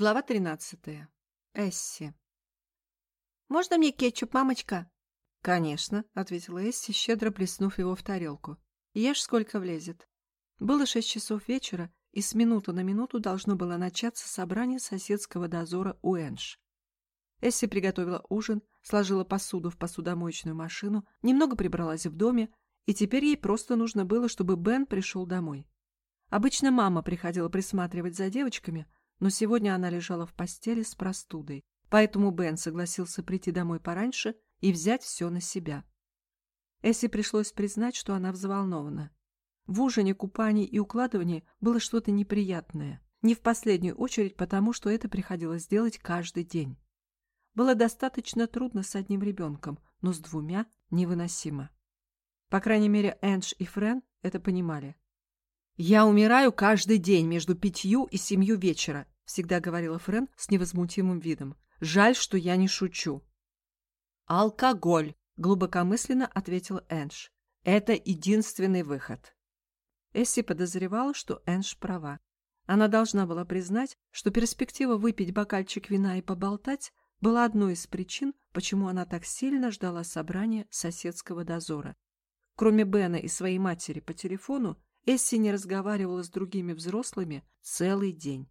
Глава 13. Эсси. «Можно мне кетчуп, мамочка?» «Конечно», — ответила Эсси, щедро плеснув его в тарелку. «Ешь, сколько влезет». Было шесть часов вечера, и с минуты на минуту должно было начаться собрание соседского дозора у Энж. Эсси приготовила ужин, сложила посуду в посудомоечную машину, немного прибралась в доме, и теперь ей просто нужно было, чтобы Бен пришел домой. Обычно мама приходила присматривать за девочками — но сегодня она лежала в постели с простудой, поэтому Бен согласился прийти домой пораньше и взять все на себя. Эсси пришлось признать, что она взволнована. В ужине, купании и укладывании было что-то неприятное, не в последнюю очередь потому, что это приходилось делать каждый день. Было достаточно трудно с одним ребенком, но с двумя невыносимо. По крайней мере, Эндж и Френ это понимали. «Я умираю каждый день между пятью и семью вечера», всегда говорила Френ с невозмутимым видом. «Жаль, что я не шучу». «Алкоголь», — глубокомысленно ответил Эндж. «Это единственный выход». Эсси подозревала, что Эндж права. Она должна была признать, что перспектива выпить бокальчик вина и поболтать была одной из причин, почему она так сильно ждала собрания соседского дозора. Кроме Бена и своей матери по телефону, Эсси не разговаривала с другими взрослыми целый день.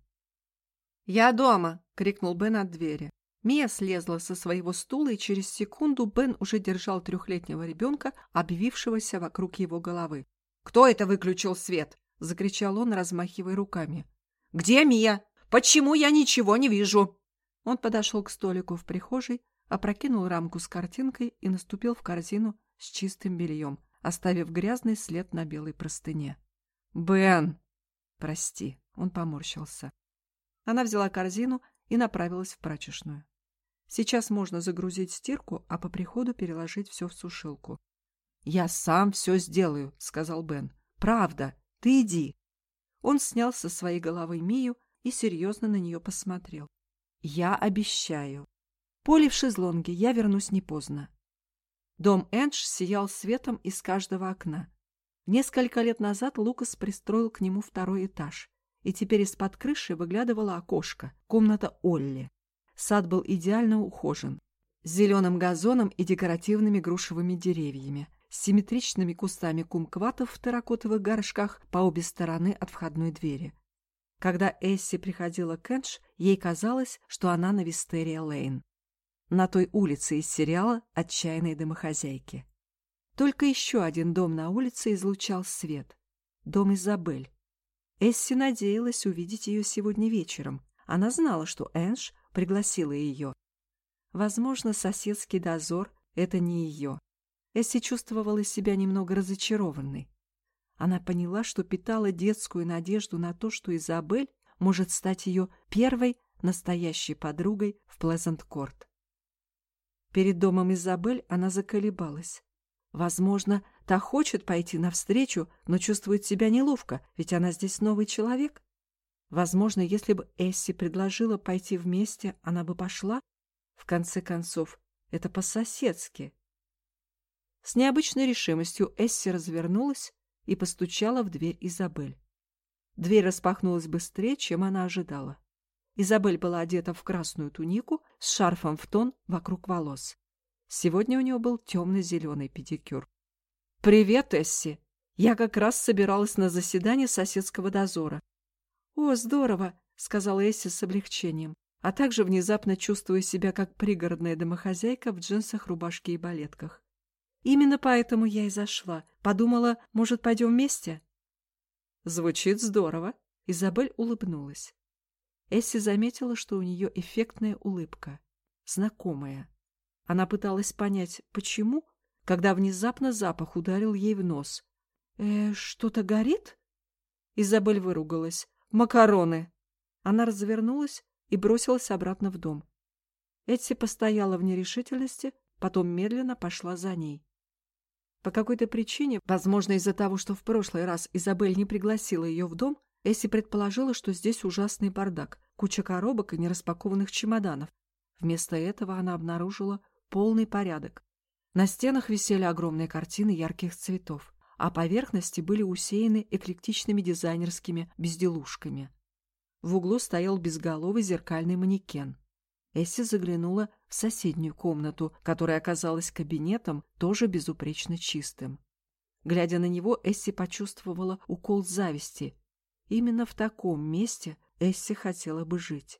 «Я дома!» — крикнул Бен от двери. Мия слезла со своего стула, и через секунду Бен уже держал трехлетнего ребенка, обвившегося вокруг его головы. «Кто это выключил свет?» — закричал он, размахивая руками. «Где Мия? Почему я ничего не вижу?» Он подошел к столику в прихожей, опрокинул рамку с картинкой и наступил в корзину с чистым бельем, оставив грязный след на белой простыне. «Бен!» «Прости», — он поморщился. Она взяла корзину и направилась в прачечную. Сейчас можно загрузить стирку, а по приходу переложить все в сушилку. «Я сам все сделаю», — сказал Бен. «Правда, ты иди». Он снял со своей головы Мию и серьезно на нее посмотрел. «Я обещаю. Поле в шезлонге, я вернусь не поздно. Дом Эндж сиял светом из каждого окна. Несколько лет назад Лукас пристроил к нему второй этаж, и теперь из-под крыши выглядывало окошко, комната Олли. Сад был идеально ухожен, с зеленым газоном и декоративными грушевыми деревьями, с симметричными кустами кумкватов в терракотовых горшках по обе стороны от входной двери. Когда Эсси приходила к Эндж, ей казалось, что она на Вистерия-Лейн на той улице из сериала «Отчаянные домохозяйки». Только еще один дом на улице излучал свет. Дом Изабель. Эсси надеялась увидеть ее сегодня вечером. Она знала, что Энж пригласила ее. Возможно, соседский дозор — это не ее. Эсси чувствовала себя немного разочарованной. Она поняла, что питала детскую надежду на то, что Изабель может стать ее первой настоящей подругой в Плезант-Корт. Перед домом Изабель она заколебалась. Возможно, та хочет пойти навстречу, но чувствует себя неловко, ведь она здесь новый человек. Возможно, если бы Эсси предложила пойти вместе, она бы пошла. В конце концов, это по-соседски. С необычной решимостью Эсси развернулась и постучала в дверь Изабель. Дверь распахнулась быстрее, чем она ожидала. Изабель была одета в красную тунику с шарфом в тон вокруг волос. Сегодня у нее был темно-зеленый педикюр. «Привет, Эсси! Я как раз собиралась на заседание соседского дозора». «О, здорово!» — сказала Эсси с облегчением, а также внезапно чувствуя себя как пригородная домохозяйка в джинсах, рубашке и балетках. «Именно поэтому я и зашла. Подумала, может, пойдем вместе?» «Звучит здорово!» — Изабель улыбнулась. Эсси заметила, что у нее эффектная улыбка, знакомая. Она пыталась понять, почему, когда внезапно запах ударил ей в нос. «Э, что-то горит?» Изабель выругалась. «Макароны!» Она развернулась и бросилась обратно в дом. Эдси постояла в нерешительности, потом медленно пошла за ней. По какой-то причине, возможно, из-за того, что в прошлый раз Изабель не пригласила ее в дом, Эсси предположила, что здесь ужасный бардак, куча коробок и нераспакованных чемоданов. Вместо этого она обнаружила полный порядок. На стенах висели огромные картины ярких цветов, а поверхности были усеяны эклектичными дизайнерскими безделушками. В углу стоял безголовый зеркальный манекен. Эсси заглянула в соседнюю комнату, которая оказалась кабинетом, тоже безупречно чистым. Глядя на него, Эсси почувствовала укол зависти. Именно в таком месте Эсси хотела бы жить.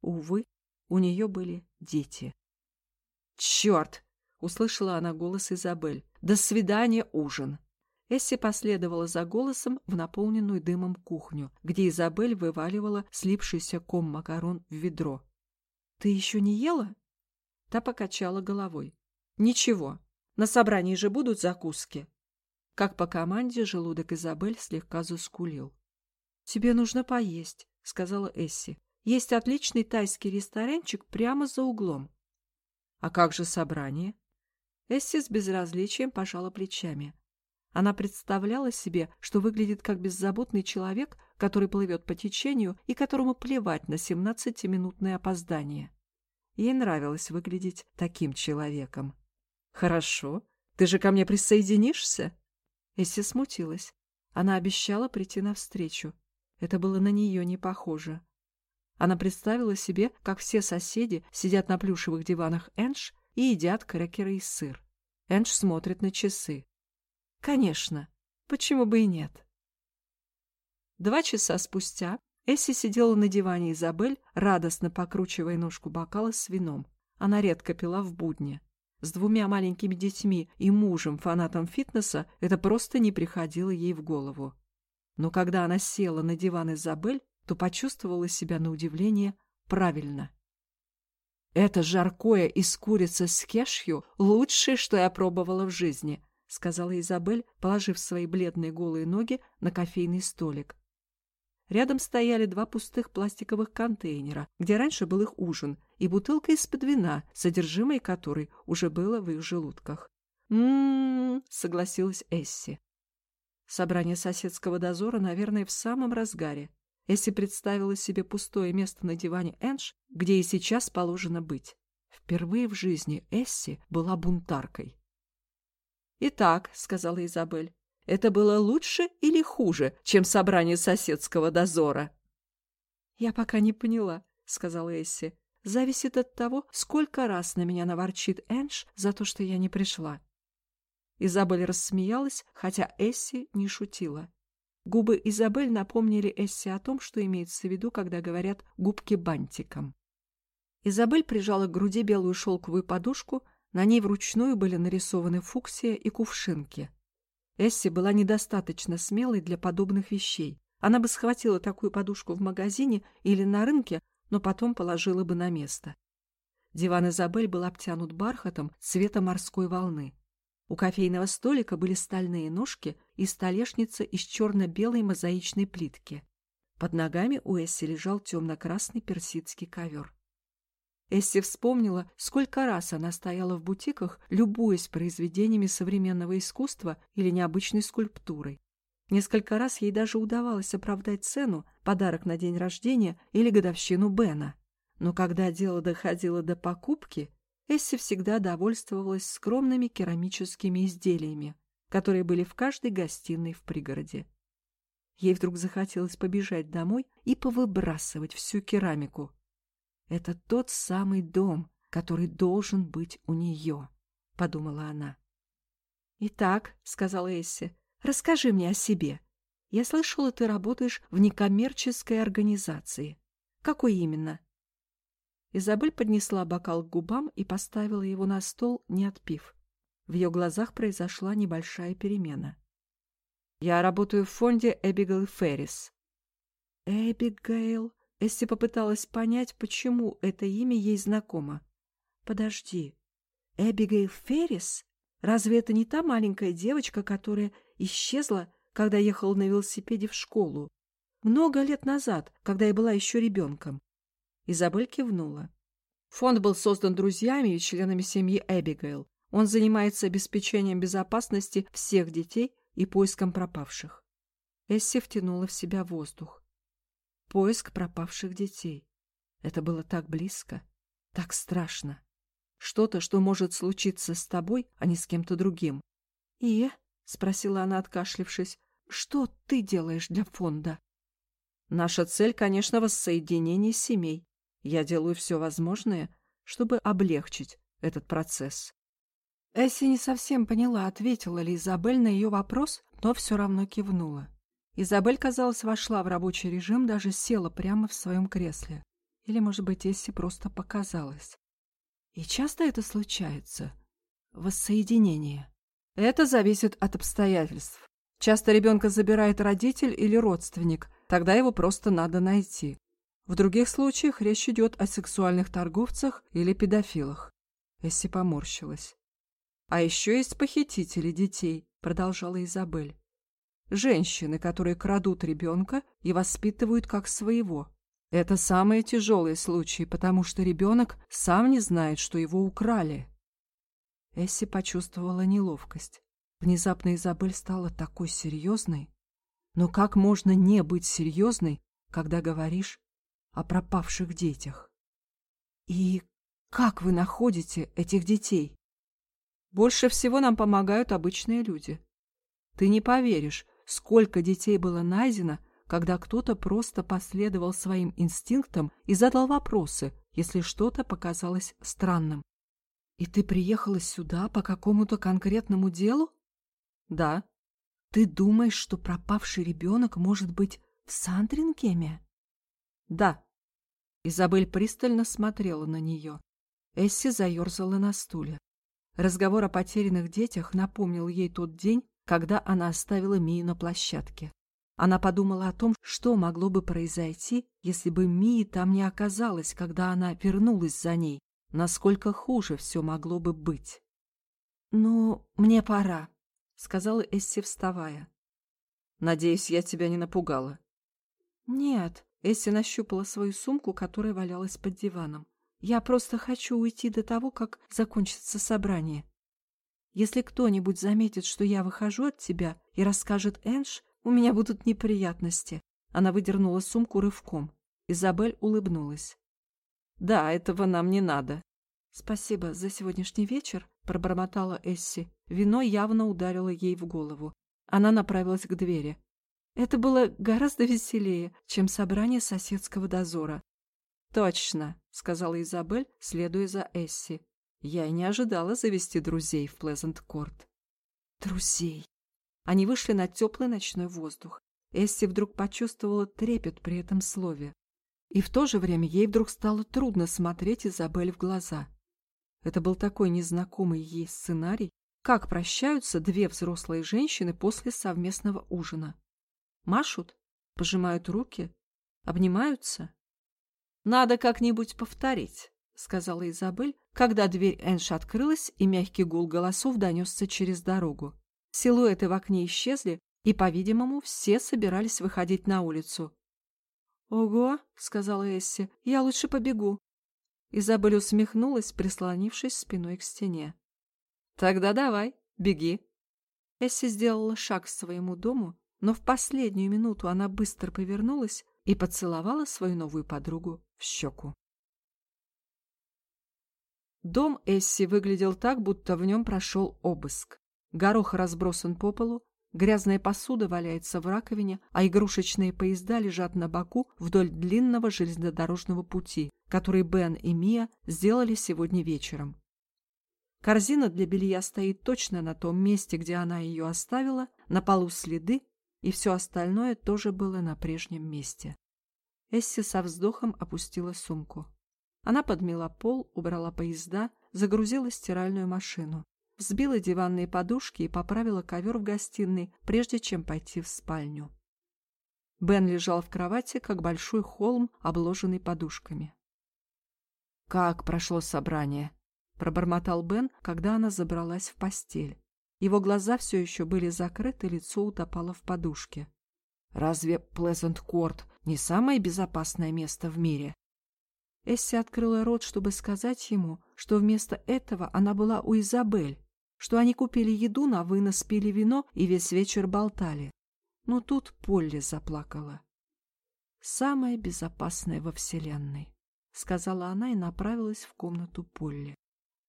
Увы, у нее были дети. «Черт!» — услышала она голос Изабель. «До свидания, ужин!» Эсси последовала за голосом в наполненную дымом кухню, где Изабель вываливала слипшийся ком макарон в ведро. «Ты еще не ела?» Та покачала головой. «Ничего. На собрании же будут закуски». Как по команде желудок Изабель слегка заскулил. «Тебе нужно поесть», — сказала Эсси. «Есть отличный тайский ресторанчик прямо за углом». «А как же собрание?» Эсси с безразличием пожала плечами. Она представляла себе, что выглядит как беззаботный человек, который плывет по течению и которому плевать на семнадцатиминутное опоздание. Ей нравилось выглядеть таким человеком. «Хорошо. Ты же ко мне присоединишься?» Эсси смутилась. Она обещала прийти навстречу. Это было на нее не похоже. Она представила себе, как все соседи сидят на плюшевых диванах Эндж и едят крекеры и сыр. Эндж смотрит на часы. Конечно, почему бы и нет? Два часа спустя Эсси сидела на диване Изабель, радостно покручивая ножку бокала с вином. Она редко пила в будни. С двумя маленькими детьми и мужем, фанатом фитнеса, это просто не приходило ей в голову. Но когда она села на диван Изабель, то почувствовала себя на удивление правильно. «Это жаркое из курицы с кешью лучшее, что я пробовала в жизни», сказала Изабель, положив свои бледные голые ноги на кофейный столик. Рядом стояли два пустых пластиковых контейнера, где раньше был их ужин, и бутылка из-под вина, содержимое которой уже было в их желудках. «М-м-м», согласилась Эсси. Собрание соседского дозора, наверное, в самом разгаре. Эсси представила себе пустое место на диване Эндж, где и сейчас положено быть. Впервые в жизни Эсси была бунтаркой. «Итак», — сказала Изабель, — «это было лучше или хуже, чем собрание соседского дозора?» «Я пока не поняла», — сказала Эсси. «Зависит от того, сколько раз на меня наворчит Эндж за то, что я не пришла». Изабель рассмеялась, хотя Эсси не шутила. Губы Изабель напомнили Эсси о том, что имеется в виду, когда говорят «губки бантиком». Изабель прижала к груди белую шелковую подушку, на ней вручную были нарисованы фуксия и кувшинки. Эсси была недостаточно смелой для подобных вещей. Она бы схватила такую подушку в магазине или на рынке, но потом положила бы на место. Диван Изабель был обтянут бархатом цвета морской волны. У кофейного столика были стальные ножки и столешница из черно-белой мозаичной плитки. Под ногами у Эсси лежал темно-красный персидский ковер. Эсси вспомнила, сколько раз она стояла в бутиках, любуясь произведениями современного искусства или необычной скульптурой. Несколько раз ей даже удавалось оправдать цену, подарок на день рождения или годовщину Бена. Но когда дело доходило до покупки, Эсси всегда довольствовалась скромными керамическими изделиями, которые были в каждой гостиной в пригороде. Ей вдруг захотелось побежать домой и повыбрасывать всю керамику. «Это тот самый дом, который должен быть у нее», — подумала она. «Итак», — сказала Эсси, — «расскажи мне о себе. Я слышала, ты работаешь в некоммерческой организации. Какой именно?» Изабель поднесла бокал к губам и поставила его на стол, не отпив. В ее глазах произошла небольшая перемена. «Я работаю в фонде Эбигейл Феррис». «Эбигейл?» Эсси попыталась понять, почему это имя ей знакомо. «Подожди. Эбигейл Феррис? Разве это не та маленькая девочка, которая исчезла, когда ехала на велосипеде в школу? Много лет назад, когда я была еще ребенком. Изабель кивнула. Фонд был создан друзьями и членами семьи Эбигейл. Он занимается обеспечением безопасности всех детей и поиском пропавших. Эсси втянула в себя воздух. Поиск пропавших детей. Это было так близко, так страшно. Что-то, что может случиться с тобой, а не с кем-то другим. «И?» — спросила она, откашлившись. «Что ты делаешь для фонда?» Наша цель, конечно, воссоединение семей. Я делаю все возможное, чтобы облегчить этот процесс. Эсси не совсем поняла, ответила ли Изабель на ее вопрос, но все равно кивнула. Изабель, казалось, вошла в рабочий режим, даже села прямо в своем кресле. Или, может быть, Эсси просто показалось. И часто это случается? Воссоединение. Это зависит от обстоятельств. Часто ребенка забирает родитель или родственник, тогда его просто надо найти. В других случаях речь идет о сексуальных торговцах или педофилах. Эсси поморщилась. А еще есть похитители детей, продолжала Изабель. Женщины, которые крадут ребенка и воспитывают как своего. Это самые тяжелые случаи, потому что ребенок сам не знает, что его украли. Эсси почувствовала неловкость. Внезапно Изабель стала такой серьезной. Но как можно не быть серьезной, когда говоришь о пропавших детях? И как вы находите этих детей? Больше всего нам помогают обычные люди. Ты не поверишь, сколько детей было найдено, когда кто-то просто последовал своим инстинктам и задал вопросы, если что-то показалось странным. И ты приехала сюда по какому-то конкретному делу? Да. Ты думаешь, что пропавший ребенок может быть в Сандрингеме? Да. Изабель пристально смотрела на нее. Эсси заерзала на стуле. Разговор о потерянных детях напомнил ей тот день, когда она оставила Мию на площадке. Она подумала о том, что могло бы произойти, если бы Мии там не оказалась, когда она вернулась за ней, насколько хуже все могло бы быть. «Ну, мне пора», — сказала Эсси, вставая. «Надеюсь, я тебя не напугала». «Нет», — Эсси нащупала свою сумку, которая валялась под диваном. «Я просто хочу уйти до того, как закончится собрание. Если кто-нибудь заметит, что я выхожу от тебя и расскажет Энж, у меня будут неприятности». Она выдернула сумку рывком. Изабель улыбнулась. «Да, этого нам не надо». «Спасибо за сегодняшний вечер», — пробормотала Эсси. Вино явно ударило ей в голову. Она направилась к двери. Это было гораздо веселее, чем собрание соседского дозора. «Точно», — сказала Изабель, следуя за Эсси. Я и не ожидала завести друзей в Плезант-Корт. Друзей. Они вышли на теплый ночной воздух. Эсси вдруг почувствовала трепет при этом слове. И в то же время ей вдруг стало трудно смотреть Изабель в глаза. Это был такой незнакомый ей сценарий, как прощаются две взрослые женщины после совместного ужина. Машут, пожимают руки, обнимаются. «Надо как-нибудь повторить», — сказала Изабель, когда дверь Энш открылась, и мягкий гул голосов донесся через дорогу. Силуэты в окне исчезли, и, по-видимому, все собирались выходить на улицу. «Ого!» — сказала Эсси. «Я лучше побегу». Изабель усмехнулась, прислонившись спиной к стене. «Тогда давай, беги». Эсси сделала шаг к своему дому, но в последнюю минуту она быстро повернулась и поцеловала свою новую подругу в щеку. Дом Эсси выглядел так, будто в нем прошел обыск. Горох разбросан по полу, Грязная посуда валяется в раковине, а игрушечные поезда лежат на боку вдоль длинного железнодорожного пути, который Бен и Мия сделали сегодня вечером. Корзина для белья стоит точно на том месте, где она ее оставила, на полу следы, и все остальное тоже было на прежнем месте. Эсси со вздохом опустила сумку. Она подмела пол, убрала поезда, загрузила стиральную машину взбила диванные подушки и поправила ковер в гостиной, прежде чем пойти в спальню. Бен лежал в кровати, как большой холм, обложенный подушками. «Как прошло собрание?» — пробормотал Бен, когда она забралась в постель. Его глаза все еще были закрыты, лицо утопало в подушке. «Разве Плезант-Корт не самое безопасное место в мире?» Эсси открыла рот, чтобы сказать ему, что вместо этого она была у Изабель, что они купили еду на вынос, пили вино и весь вечер болтали. Но тут Полли заплакала. «Самое безопасное во Вселенной», — сказала она и направилась в комнату Полли.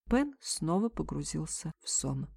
Пен снова погрузился в сон.